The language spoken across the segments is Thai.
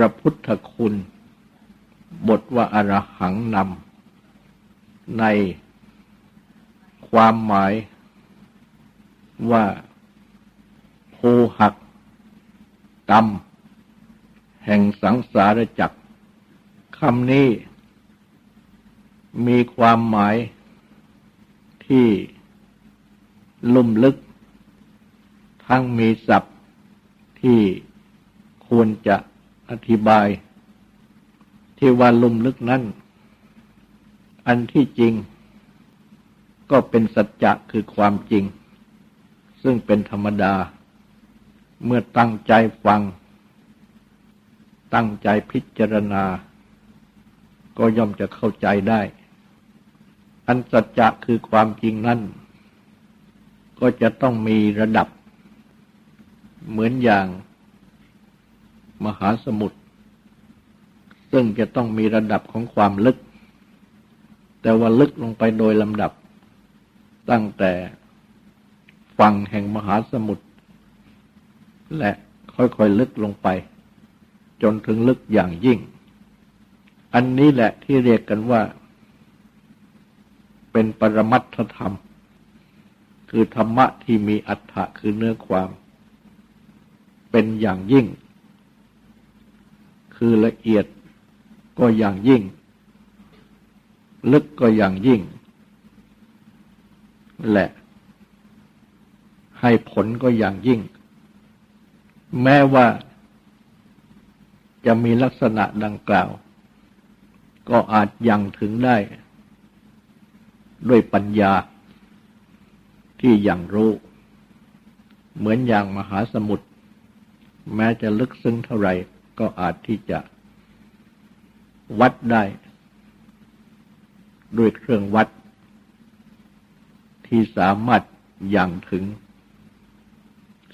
ระพุทธคุณ บทว่าอรหังนำในความหมายว่าภูหักกรรม แห่งสังสารจักรคำนี้มีความหมายที่ลุ่มลึก ทั้งมีศัพท์ที่ควรจะ อธิบายที่ว่าลุ่มลึกนั้น อันที่จริง ก็เป็นสัจจะคือความจริง ซึ่งเป็นธรรมดา เมื่อตั้งใจฟัง ตั้งใจพิจารณา ก็ย่อมจะเข้าใจได้ อันสัจจะคือความจริงนั้น ก็จะต้องมีระดับ เหมือนอย่าง มหาสมุทรซึ่งจะต้องมีระดับของความลึก แต่ว่าลึกลงไปโดยลำดับ ตั้งแต่ฝั่งแห่งมหาสมุทรและค่อยๆลึกลงไป จนถึงลึกอย่างยิ่ง อันนี้แหละที่เรียกกันว่า เป็นปรมัตถธรรม คือธรรมะที่มีอัฏฐะคือเนื้อความ เป็นอย่างยิ่ง คือละเอียดก็อย่างยิ่ง ลึกก็อย่างยิ่ง และ ให้ผลก็อย่างยิ่ง แม้ว่าจะมีลักษณะดังกล่าว ก็อาจยังถึงได้ ด้วยปัญญาที่ยังรู้ เหมือนอย่างมหาสมุทรแม้จะลึกซึ้งเท่าไหร่ ก็อาจที่จะวัดได้ ด้วยเครื่องวัด ที่สามารถอยังถึง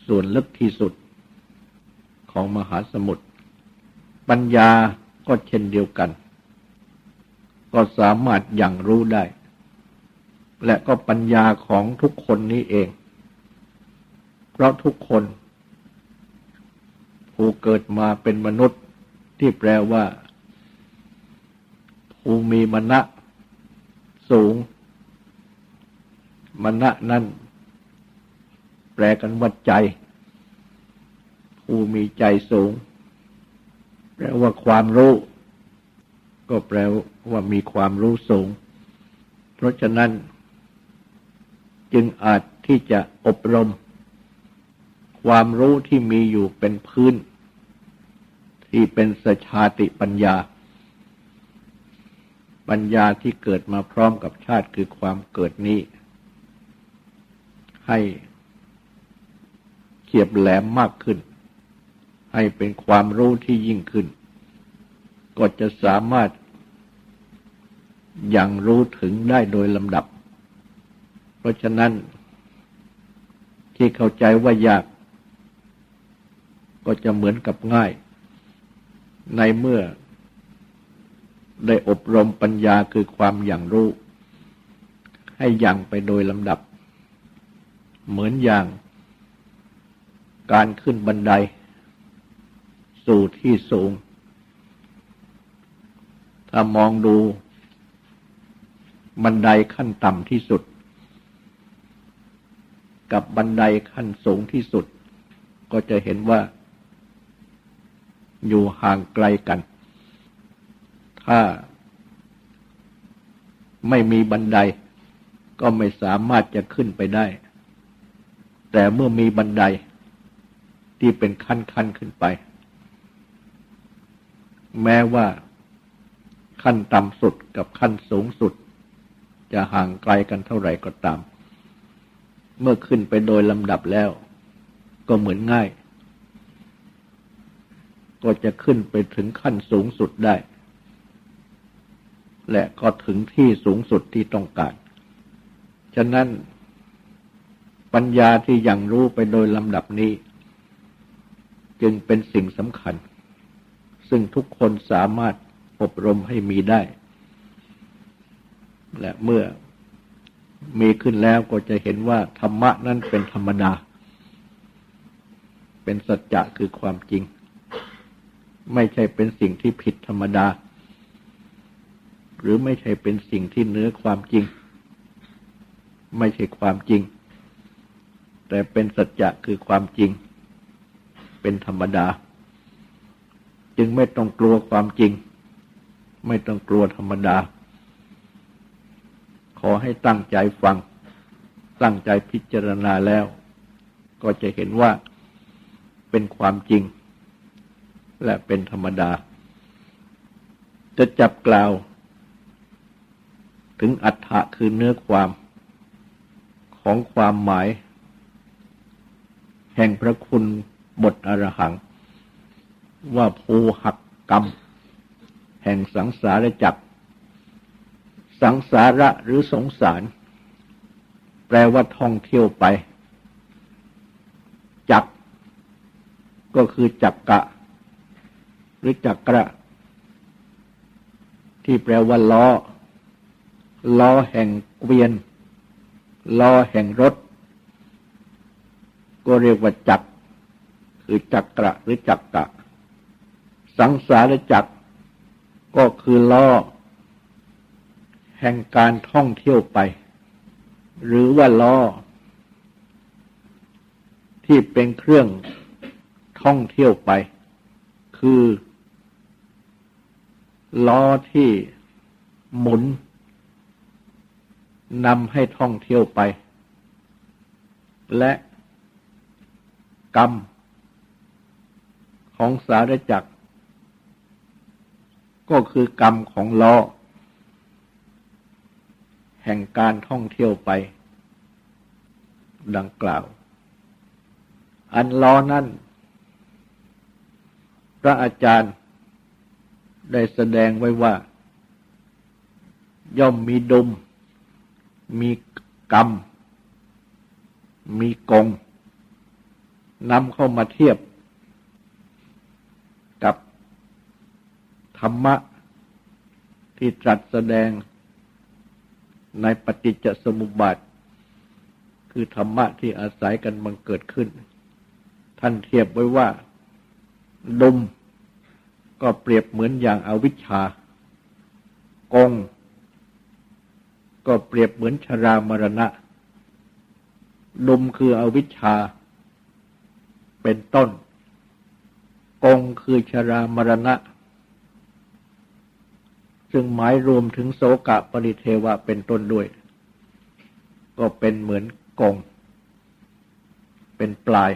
ส่วนลึกที่สุดของมหาสมุทรปัญญาก็เช่นเดียวกัน ก็สามารถอยังรู้ได้ และก็ปัญญาของทุกคนนี้เอง เพราะทุกคน ผู้เกิดมาเป็นมนุษย์ที่แปลว่าผู้มีมณะสูง มณะนั้นแปลกันว่าใจผู้มีใจสูง แปลว่าความรู้ ก็แปลว่ามีความรู้สูง เพราะฉะนั้นจึงอาจที่จะอบรม ความรู้ที่มีอยู่เป็นพื้น ที่เป็นสชาติปัญญา ปัญญาที่เกิดมาพร้อมกับชาติคือความเกิดนี้ ให้เขียบแหลมมากขึ้น ให้เป็นความรู้ที่ยิ่งขึ้น ก็จะสามารถยังรู้ถึงได้โดยลำดับ เพราะฉะนั้นที่เข้าใจว่ายาก ก็จะเหมือนกับง่าย ในเมื่อได้อบรมปัญญาคือความอย่างรู้ ให้ยังไปโดยลำดับ เหมือนอย่างการขึ้นบันได สู่ที่สูง ถ้ามองดูบันไดขั้นต่ำที่สุด กับบันไดขั้นสูงที่สุด ก็จะเห็นว่า อยู่ห่างไกลกัน ถ้าไม่มีบันไดก็ไม่สามารถจะขึ้นไปได้ แต่เมื่อมีบันไดที่เป็นขั้นขั้นขึ้นไป แม้ว่าขั้นต่ำสุดกับขั้นสูงสุด จะห่างไกลกันเท่าไหร่ก็ตาม เมื่อขึ้นไปโดยลำดับแล้ว ก็เหมือนง่าย ก็จะขึ้นไปถึงขั้นสูงสุดได้ และก็ถึงที่สูงสุดที่ต้องการ ฉะนั้น ปัญญาที่ยังรู้ไปโดยลำดับนี้ จึงเป็นสิ่งสำคัญ ซึ่งทุกคนสามารถอบรมให้มีได้ และเมื่อมีขึ้นแล้วก็จะเห็นว่าธรรมะนั้นเป็นธรรมดา เป็นสัจจะคือความจริง ไม่ใช่เป็นสิ่งที่ผิดธรรมดา หรือไม่ใช่เป็นสิ่งที่เนื้อความจริง ไม่ใช่ความจริง แต่เป็นสัจจะคือความจริง เป็นธรรมดา จึงไม่ต้องกลัวความจริง ไม่ต้องกลัวธรรมดา ขอให้ตั้งใจฟัง ตั้งใจพิจารณาแล้ว ก็จะเห็นว่าเป็นความจริง และเป็นธรรมดา จะจับกล่าว ถึงอัฏฐะคือเนื้อความ ของความหมาย แห่งพระคุณบทอรหัง ว่าภูหักกรรม แห่งสังสารจักร สังสาระหรือสงสาร แปลว่าท่องเที่ยวไป จักก็คือจักกะ หรือจักระ ที่แปลว่าล้อ ล้อแห่งเกวียน ล้อแห่งรถ ก็เรียกว่าจักคือจักระหรือจักกะ สังสารจักก็คือล้อ แห่งการท่องเที่ยวไป หรือว่าล้อ ที่เป็นเครื่องท่องเที่ยวไป คือ ล้อที่หมุนนำให้ท่องเที่ยวไป และกรรม ของสารจักร ก็คือกรรมของล้อ แห่งการท่องเที่ยวไป ดังกล่าว อันล้อนั่น พระอาจารย์ ได้แสดงไว้ว่า ย่อมมีดุม มีกรรม มีกงนำเข้ามาเทียบธรรมะที่ตรัสแสดงในปฏิจจสมุปบาท คือธรรมะที่อาศัยกันบังเกิดขึ้น ท่านเทียบไว้ว่าดม ก็เปรียบเหมือนอย่างอาวิชชา กง ก็เปรียบเหมือนชรามรณะดมคืออวิชชา เป็นต้น กงคือชรามรณะ ซึ่งหมายรวมถึงโสกะปริเทวะเป็นต้นด้วย ก็เป็นเหมือนกง เป็นปลาย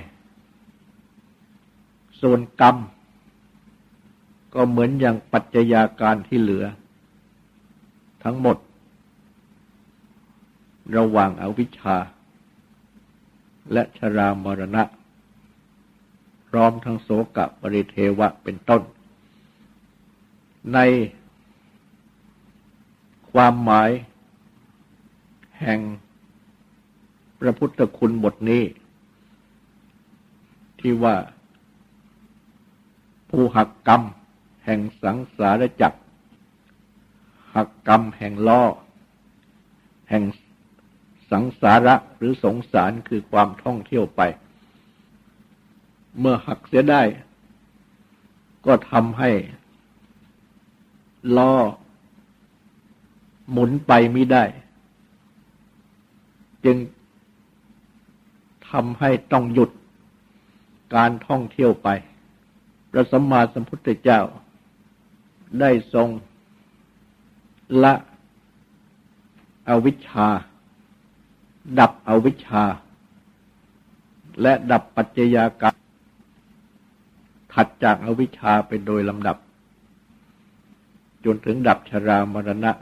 ส่วนกรรม ก็เหมือนอย่างปัจจัยาการที่เหลือ ทั้งหมด ระหว่างอาวิชชา และชรามรณะ พร้อมทั้งโสกะปริเทวะเป็นต้น ในความหมายแห่งพระพุทธคุณบทนี้ ที่ว่า ผู้หักกรรม แห่งสังสารจักรหักกรรมแห่งล้อแห่งสังสาระหรือสงสารคือความท่องเที่ยวไป เมื่อหักเสียได้ ก็ทำให้ล้อหมุนไปไม่ได้ จึงทำให้ต้องหยุดการท่องเที่ยวไป พระสัมมาสัมพุทธเจ้า ได้ทรงละอวิชชา ดับอวิชชา และดับปัจจยาการมถัดจากอวิชชาไปโดยลำดับ จนถึงดับชรามรณะ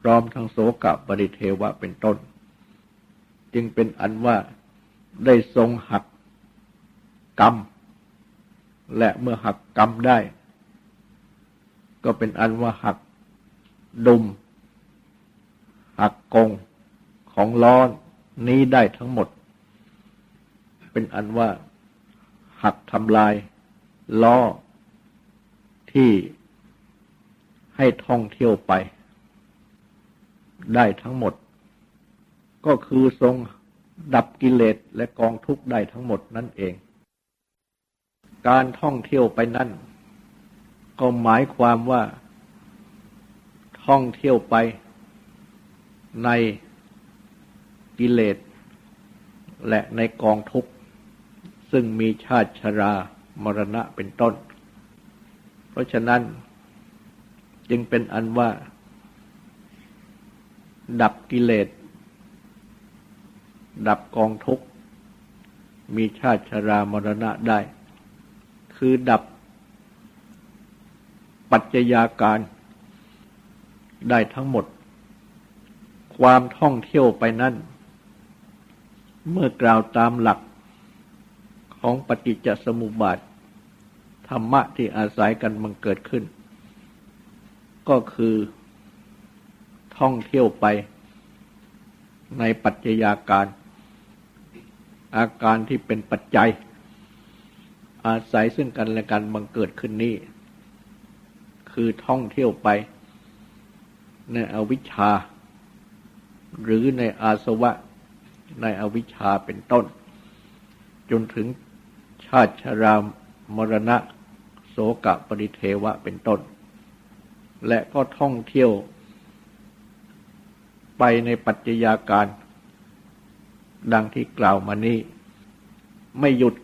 พร้อมทั้งโสกะปริเทวะเป็นต้น จึงเป็นอันว่าได้ทรงหักกรรม และเมื่อหักกรรมได้ ก็เป็นอันว่าหักดุม หักกงของล้อนนี้ได้ทั้งหมด เป็นอันว่าหักทำลาย ล้อ ที่ให้ท่องเที่ยวไป ได้ทั้งหมด ก็คือทรงดับกิเลสและกองทุกข์ได้ทั้งหมดนั่นเอง การท่องเที่ยวไปนั่น ก็หมายความว่าท่องเที่ยวไปในกิเลส และในกองทุกข์ ซึ่งมีชาติชรามรณะเป็นต้น เพราะฉะนั้นจึงเป็นอันว่า ดับกิเลส ดับกองทุกข์ มีชาติชรามรณะได้ คือดับ ปัจจัยาการ ได้ทั้งหมด ความท่องเที่ยวไปนั่นเมื่อกล่าวตามหลักของปฏิจจสมุปบาท ธรรมะที่อาศัยกันมันเกิดขึ้น ก็คือท่องเที่ยวไปในปัจจัยาการ อาการที่เป็นปัจจัย อาศัยซึ่งกันและกันบังเกิดขึ้นนี้ คือท่องเที่ยวไป ในอวิชชา หรือในอาสวะ ในอวิชชาเป็นต้น จนถึงชาติชรามรณะ โสกะปริเทวะเป็นต้น และก็ท่องเที่ยว ไปในปัจจัยาการ ดังที่กล่าวมานี้ ไม่หยุด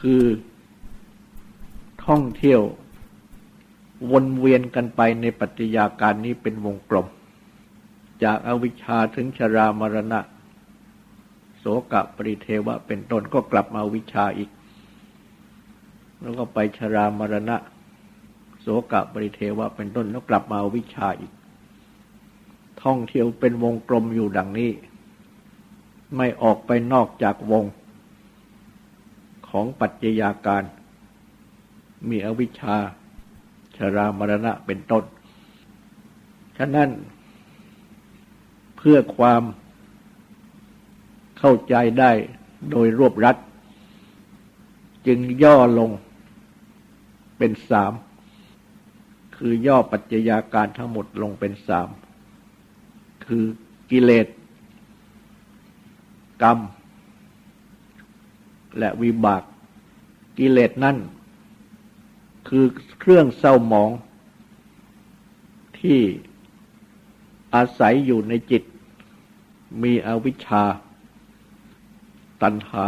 คือท่องเที่ยว วนเวียนกันไปในปัจจัยาการนี้เป็นวงกลม จากอาวิชชาถึงชรามรณะ โสกะปริเทวะ เป็นต้นก็กลับมาวิชาอีก แล้วก็ไปชรามรณะ โสกะปริเทวะ เป็นต้นแล้วกลับมาวิชาอีก ท่องเที่ยวเป็นวงกลมอยู่ดังนี้ ไม่ออกไปนอกจากวง ของปัจจัยาการ มีอวิชชา รามรณะเป็นต้น ฉะนั้น เพื่อความเข้าใจได้โดยรวบรัดจึงย่อลงเป็นสาม คือย่อปัจจัยาการทั้งหมดลงเป็นสาม คือกิเลส กรรม และวิบาก กิเลสนั่น คือเครื่องเศร้าหมอง ที่อาศัยอยู่ในจิต มีอวิชชา ตัณหา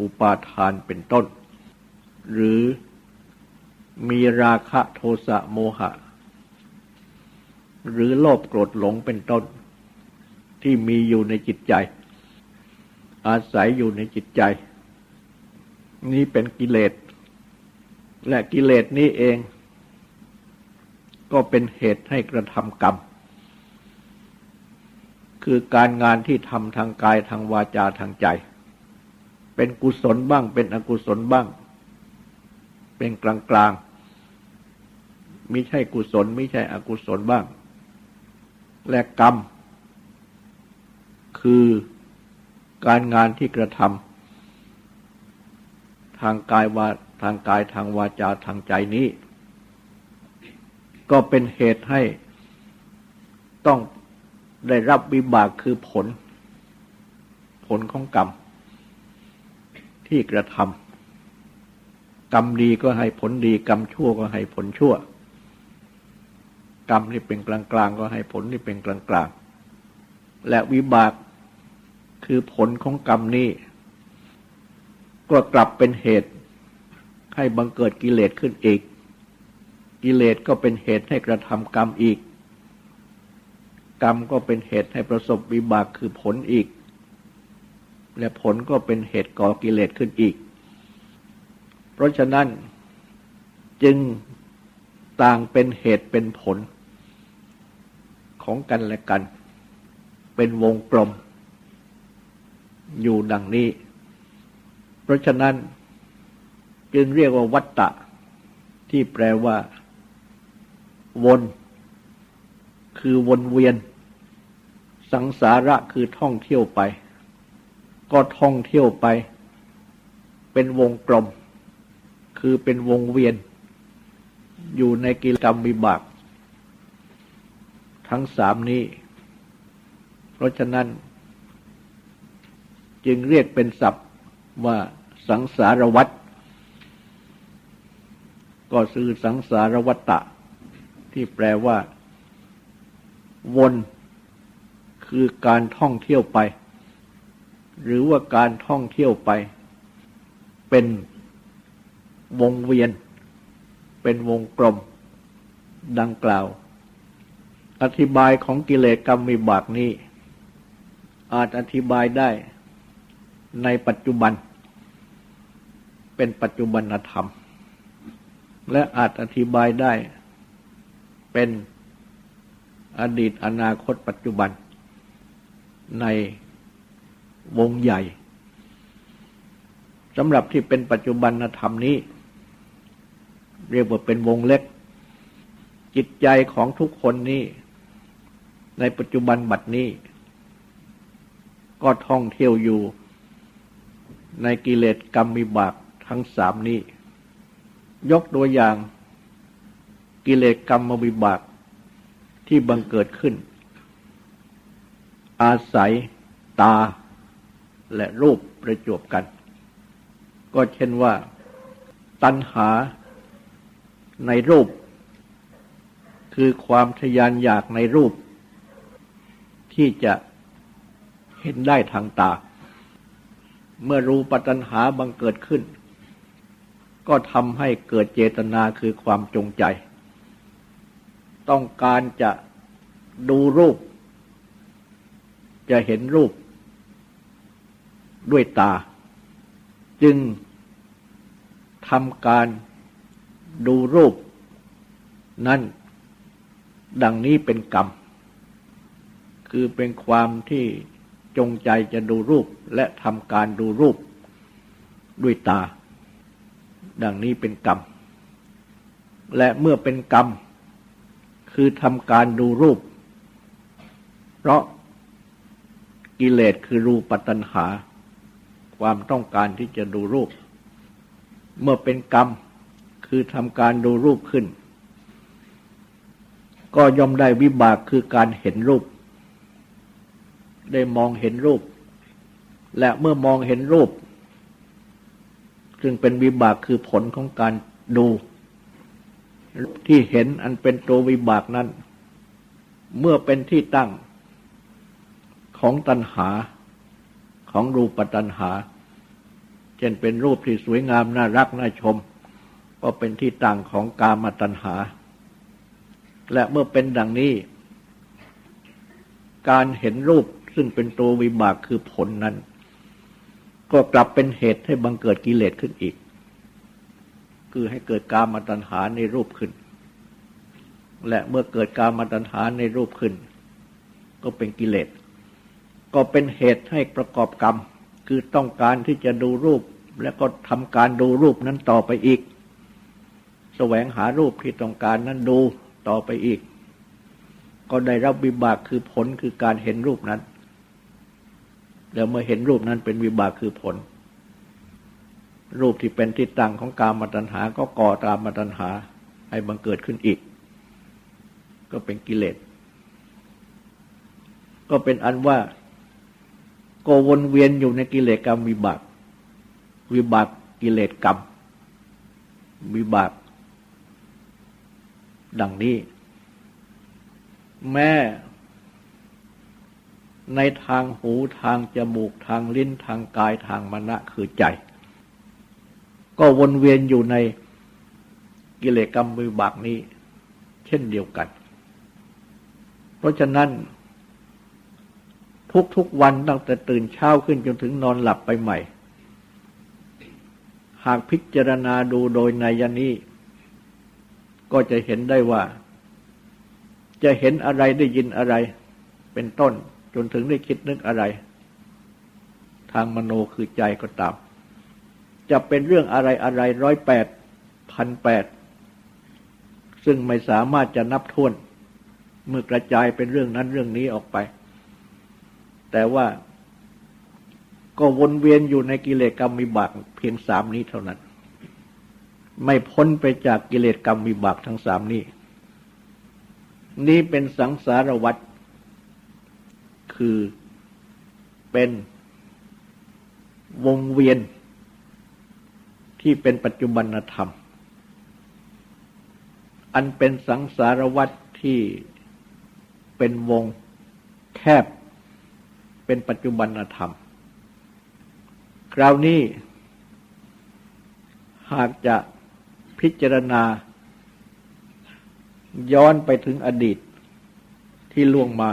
อุปาทานเป็นต้น หรือมีราคะโทสะโมหะ หรือโลภโกรธหลงเป็นต้น ที่มีอยู่ในจิตใจ อาศัยอยู่ในจิตใจ นี้เป็นกิเลส และกิเลสนี้เอง ก็เป็นเหตุให้กระทำกรรม คือการงานที่ทำทางกายทางวาจาทางใจ เป็นกุศลบ้าง เป็นอกุศลบ้าง เป็นกลางกลางมิใช่กุศล ไม่ใช่อกุศลบ้าง และกรรม คือการงานที่กระทำทางกายวา ทางกายทางวาจาทางใจนี้ ก็เป็นเหตุให้ต้องได้รับวิบากคือผล ผลของกรรม ที่กระทำกรรมดีก็ให้ผลดี กรรมชั่วก็ให้ผลชั่ว กรรมที่เป็นกลางกลางก็ให้ผลที่เป็นกลางกลางและวิบากคือผลของกรรมนี้ ก็กลับเป็นเหตุ ให้บังเกิดกิเลสขึ้นอีก กิเลสก็เป็นเหตุให้กระทำกรรมอีก กรรมก็เป็นเหตุให้ประสบวิบากคือผลอีก และผลก็เป็นเหตุก่อกิเลสขึ้นอีก เพราะฉะนั้นจึงต่างเป็นเหตุเป็นผล ของกันและกัน เป็นวงกลม อยู่ดังนี้ เพราะฉะนั้น จึงเรียกว่าวัตตะ ที่แปลว่า วน คือวนเวียน สังสาระคือท่องเที่ยวไป ก็ท่องเที่ยวไป เป็นวงกลม คือเป็นวงเวียน อยู่ในกิลกรรมวิบาก ทั้งสามนี้ เพราะฉะนั้น จึงเรียกเป็นศัพท์ว่าสังสารวัต ก็คือสังสารวัตตะ ที่แปลว่า วนคือการท่องเที่ยวไป หรือว่าการท่องเที่ยวไป เป็นวงเวียน เป็นวงกลม ดังกล่าว อธิบายของกิเลสกรรมวิบากนี้ อาจอธิบายได้ในปัจจุบัน เป็นปัจจุบันธรรม และอาจอธิบายได้ เป็นอดีตอนาคตปัจจุบัน ในวงใหญ่สำหรับที่เป็นปัจจุบันธรรมนี้ เรียกว่าเป็นวงเล็ก จิตใจของทุกคนนี้ ในปัจจุบันบัดนี้ ก็ท่องเที่ยวอยู่ในกิเลสกรรมมิบากทั้งสามนี้ ยกตัวอย่าง กิเลสกรรมวิบากที่บังเกิดขึ้น อาศัยตาและรูปประจวบกัน ก็เช่นว่า ตัณหาในรูป คือความทยานอยากในรูป ที่จะเห็นได้ทางตา เมื่อรูปตัณหาบังเกิดขึ้น ก็ทำให้เกิดเจตนาคือความจงใจ ต้องการจะดูรูป จะเห็นรูป ด้วยตา จึงทำการดูรูป นั้นดังนี้เป็นกรรม คือเป็นความที่จงใจจะดูรูปและทำการดูรูปด้วยตา ดังนี้เป็นกรรม และเมื่อเป็นกรรม คือทำการดูรูป เพราะกิเลสคือรูปตัณหา ความต้องการที่จะดูรูป เมื่อเป็นกรรม คือทำการดูรูปขึ้น ก็ย่อมได้วิบากคือการเห็นรูป ได้มองเห็นรูป และเมื่อมองเห็นรูป ซึ่งเป็นวิบากคือผลของการดูที่เห็นอันเป็นตัววิบากนั้น เมื่อเป็นที่ตั้งของตัณหาของรูปตัณหา เช่นเป็นรูปที่สวยงามน่ารักน่าชม ก็เป็นที่ตั้งของกามตัณหา และเมื่อเป็นดังนี้ การเห็นรูปซึ่งเป็นตัววิบากคือผลนั้น ก็กลับเป็นเหตุให้บังเกิดกิเลสขึ้นอีก คือให้เกิดการมาตัญหาในรูปขึ้น และเมื่อเกิดการมาตัญหาในรูปขึ้น ก็เป็นกิเลส ก็เป็นเหตุให้ประกอบกรรม คือต้องการที่จะดูรูป และก็ทำการดูรูปนั้นต่อไปอีก แสวงหารูปที่ต้องการนั้นดูต่อไปอีก ก็ได้รับวิบากคือผลคือการเห็นรูปนั้น แล้วเมื่อเห็นรูปนั้นเป็นวิบากคือผล รูปที่เป็นที่ตั้งของกามตัณหา ก็ก่อตามมาตัณหา ให้บังเกิดขึ้นอีก ก็เป็นกิเลส ก็เป็นอันว่าก็วนเวียนอยู่ในกิเลสกรรมวิบาก วิบากกิเลสกรรม วิบาก ดังนี้ แม้ ในทางหูทางจมูกทางลิ้นทางกายทางมณะคือใจ ก็วนเวียนอยู่ในกิเลสกรรมวิบากนี้ เช่นเดียวกัน เพราะฉะนั้น ทุกทุกวันตั้งแต่ตื่นเช้าขึ้นจนถึงนอนหลับไปใหม่ หากพิจารณาดูโดยในยนี้ ก็จะเห็นได้ว่า จะเห็นอะไรได้ยินอะไรเป็นต้น จนถึงได้คิดนึกอะไร ทางมโนคือใจก็ตาม จะเป็นเรื่องอะไรอะไรร้อยแปดพันแปดซึ่งไม่สามารถจะนับทวนเมื่อกระจายเป็นเรื่องนั้นเรื่องนี้ออกไป แต่ว่าก็วนเวียนอยู่ในกิเลสกรรมมีบากเพียงสามนี้เท่านั้น ไม่พ้นไปจากกิเลสกรรมมีบากทั้งสามนี้ นี้เป็นสังสารวัฏ คือ เป็นวงเวียน ที่เป็นปัจจุบันธรรม อันเป็นสังสารวัฏที่เป็นวงแคบ เป็นปัจจุบันธรรม คราวนี้ หากจะพิจารณา ย้อนไปถึงอดีตที่ล่วงมา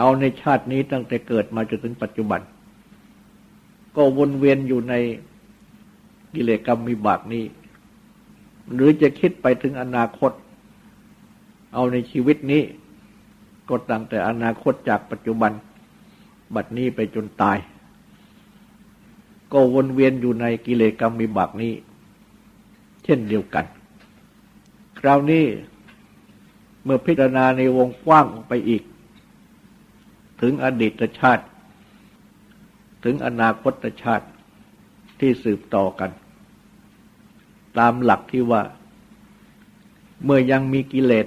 เอาในชาตินี้ตั้งแต่เกิดมาจนถึงปัจจุบัน ก็วนเวียนอยู่ในกิเลสกรรมมีบากนี้ หรือจะคิดไปถึงอนาคต เอาในชีวิตนี้ ก็ตั้งแต่อนาคตจากปัจจุบัน บัดนี้ไปจนตาย ก็วนเวียนอยู่ในกิเลสกรรมมีบักนี้ เช่นเดียวกัน คราวนี้เมื่อพิจารณาในวงกว้างออกไปอีก ถึงอดีตชาติ ถึงอนาคตชาติที่สืบต่อกัน ตามหลักที่ว่า เมื่อยังมีกิเลส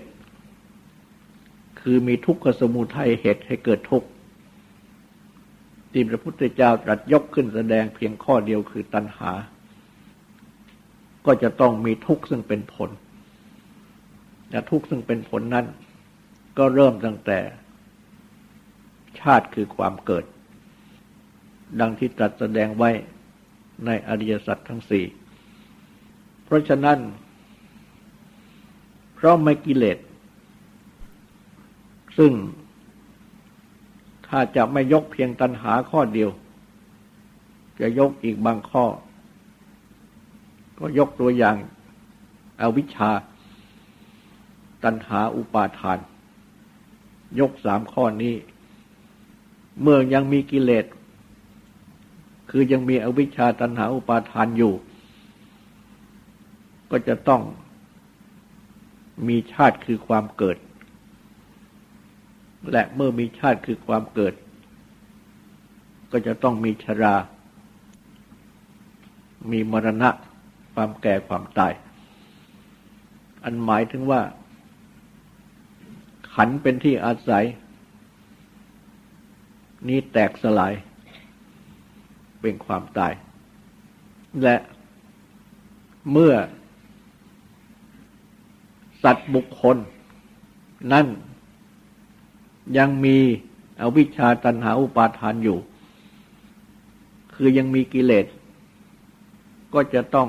คือมีทุกขสมุทัยเหตุให้เกิดทุกข์ที่พระพุทธเจ้าตรัสยกขึ้นแสดงเพียงข้อเดียวคือตัณหา ก็จะต้องมีทุกข์ซึ่งเป็นผลและทุกข์ซึ่งเป็นผลนั้น ก็เริ่มตั้งแต่ ชาติคือความเกิด ดังที่ตรัสแสดงไว้ในอริยสัจทั้งสี่ เพราะฉะนั้น เพราะไม่กิเลส ซึ่งถ้าจะไม่ยกเพียงตัณหาข้อเดียว จะยกอีกบางข้อ ก็ยกตัวอย่างอาวิชชา ตัณหาอุปาทาน ยกสามข้อนี้ เมื่อยังมีกิเลส คือยังมีอวิชชาตัณหาอุปาทานอยู่ ก็จะต้องมีชาติคือความเกิด และเมื่อมีชาติคือความเกิด ก็จะต้องมีชรา มีมรณะ ความแก่ความตาย อันหมายถึงว่า ขันเป็นที่อาศัย นี้แตกสลาย เป็นความตาย และเมื่อ สัตว์บุคคล นั่นยังมีอวิชชาตันหาอุปาทานอยู่ คือยังมีกิเลส ก็จะต้อง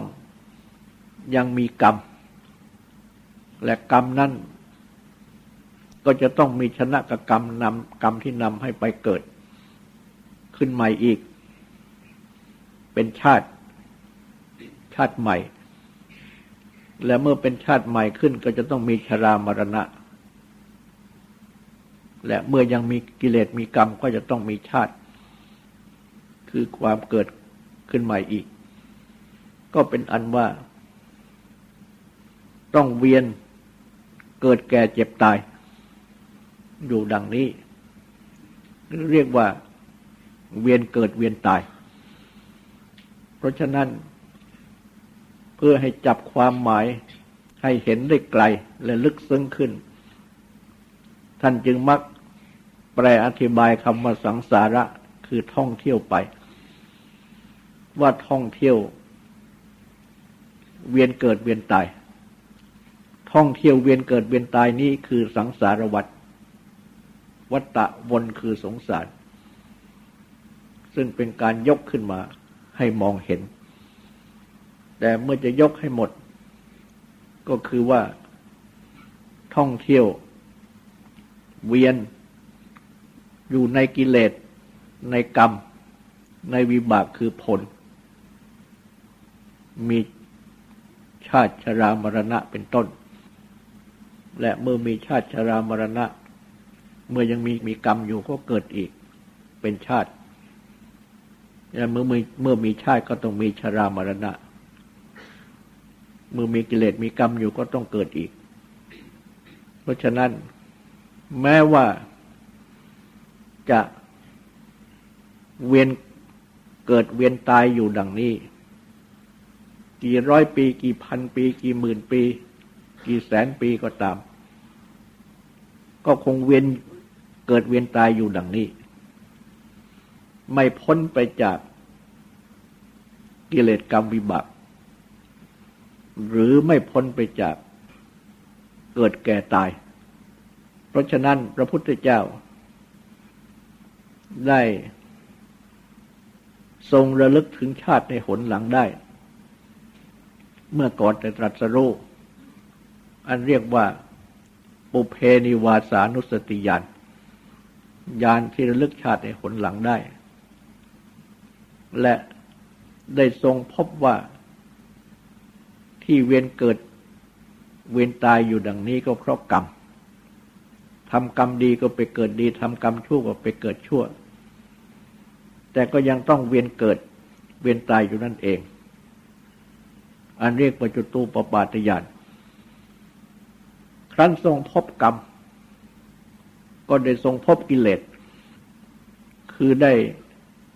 ยังมีกรรม และกรรมนั้นก็จะต้องมีชนะกับกรรมนำกรรมที่นำให้ไปเกิด ขึ้นใหม่อีก เป็นชาติ ชาติใหม่ และเมื่อเป็นชาติใหม่ขึ้นก็จะต้องมีชรามรณะ และเมื่อยังมีกิเลสมีกรรมก็จะต้องมีชาติ คือความเกิดขึ้นใหม่อีก ก็เป็นอันว่า ต้องเวียนเกิดแก่เจ็บตาย อยู่ดังนี้ เรียกว่า เวียนเกิดเวียนตาย เพราะฉะนั้น เพื่อให้จับความหมายให้เห็นได้ไกลและลึกซึ้งขึ้น ท่านจึงมักแปลอธิบายคำว่าสังสาระคือท่องเที่ยวไป ว่าท่องเที่ยว เวียนเกิดเวียนตาย ท่องเที่ยวเวียนเกิดเวียนตายนี้คือสังสารวัฏวัตตะวนคือสงสาร ซึ่งเป็นการยกขึ้นมาให้มองเห็น แต่เมื่อจะยกให้หมด ก็คือว่าท่องเที่ยว เวียน อยู่ในกิเลส ในกรรม ในวิบากคือผล มีชาติชรามรณะเป็นต้น และเมื่อมีชาติชรามรณะ เมื่อยังมีมีกรรมอยู่ก็เกิดอีก เป็นชาติ และเมื่อมีเมื่อมีชาติก็ต้องมีชรามรณะ เมื่อมีกิเลสมีกรรมอยู่ก็ต้องเกิดอีก เพราะฉะนั้น แม้ว่าจะเวียนเกิดเวียนตายอยู่ดังนี้ กี่ร้อยปี กี่พันปี กี่หมื่นปี กี่แสนปีก็ตาม ก็คงเวียนเกิดเวียนตายอยู่ดังนี้ ไม่พ้นไปจากกิเลสกรรมวิบัติหรือไม่พ้นไปจากเกิดแก่ตาย เพราะฉะนั้นพระพุทธเจ้า ได้ทรงระลึกถึงชาติในหนหลังได้ เมื่อก่อนแต่ตรัสรู้อันเรียกว่าปุเพนิวาสานุสติญาณญาณที่ระลึกชาติในหนหลังได้ และได้ทรงพบว่าที่เวียนเกิดเวียนตายอยู่ดังนี้ก็เพราะกรรมทำกรรมดีก็ไปเกิดดีทำกรรมชั่วก็ไปเกิดชั่ว แต่ก็ยังต้องเวียนเกิดเวียนตายอยู่นั่นเอง อันเรียกว่าจุตูปปาตยานครั้นทรงพบกรรม ก็ได้ทรงพบกิเลส คือได้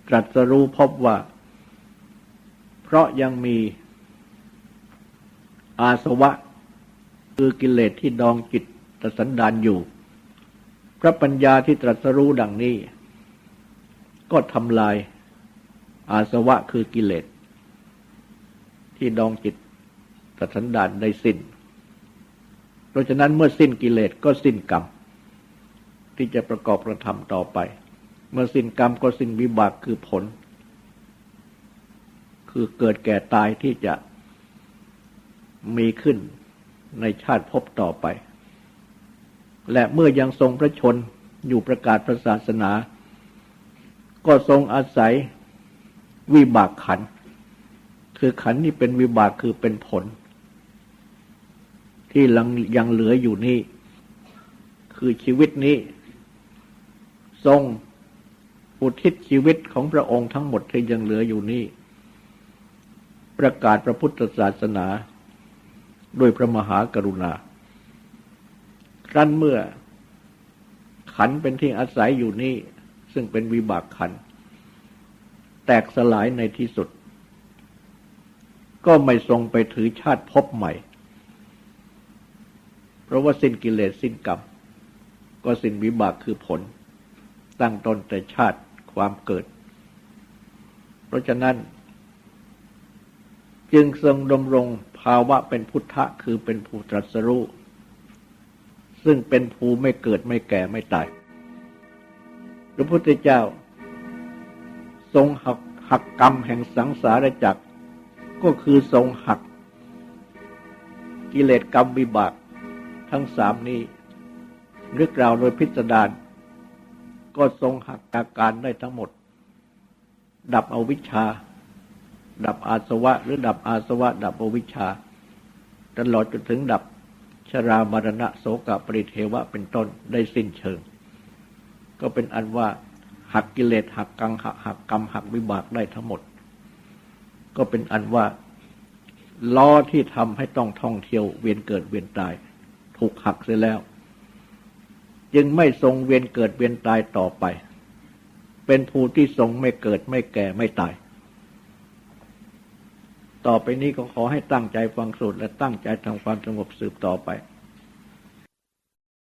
ตรัสรู้พบว่า เพราะยังมีอาสวะ คือกิเลสที่ดองจิตตสันดานอยู่ พระปัญญาที่ตรัสรู้ดังนี้ ก็ทำลายอาสวะคือกิเลส ที่ดองจิตตสันดานได้สิ้น เพราะฉะนั้นเมื่อสิ้นกิเลสก็สิ้นกรรม ที่จะประกอบกระทำต่อไป เมื่อสิ้นกรรมก็สิ้นวิบากคือผล คือเกิดแก่ตายที่จะมีขึ้นในชาติพบต่อไป และเมื่อยังทรงพระชนอยู่ประกาศพระศาสนา ก็ทรงอาศัยวิบากขัน คือขันนี่เป็นวิบากคือเป็นผล ที่ยังยังเหลืออยู่นี่ คือชีวิตนี้ ทรง อุทิศชีวิตของพระองค์ทั้งหมดที่ยังเหลืออยู่นี่ประกาศพระพุทธศาสนาโดยพระมหากรุณา ครั้นเมื่อขันเป็นที่อาศัยอยู่นี่ซึ่งเป็นวิบากขัน แตกสลายในที่สุด ก็ไม่ทรงไปถือชาติพบใหม่ เพราะว่าสิ้นกิเลสสิ้นกรรม ก็สิ้นวิบากคือผล ตั้งต้นแต่ชาติ ความเกิด เพราะฉะนั้น จึงทรงดำรงภาวะเป็นพุทธะคือเป็นผู้ตรัสรู้ซึ่งเป็นภูไม่เกิดไม่แก่ไม่ตาย พระพุทธเจ้า ทรงหักหักกรรมแห่งสังสารจักร ก็คือทรงหัก กิเลสกรรมวิบาก ทั้งสามนี้หรือกล่าวโดยพิสดาร ก็ทรงหักอาการได้ทั้งหมด ดับอวิชชา ดับอาสวะ หรือดับอาสวะ ดับอวิชชา ตลอดจนถึงดับชรามรณะโสกปริเทวะเป็นต้นได้สิ้นเชิง ก็เป็นอันว่าหักกิเลสหักกังหักหักกรรมหักวิบากได้ทั้งหมด ก็เป็นอันว่าล้อที่ทำให้ต้องท่องเที่ยวเวียนเกิดเวียนตาย ถูกหักเสียแล้ว จึงไม่ทรงเวียนเกิดเวียนตายต่อไป เป็นภูที่ทรงไม่เกิดไม่แก่ไม่ตาย ต่อไปนี้ก็ขอให้ตั้งใจฟังสูตรและตั้งใจทำความสงบสืบต่อไป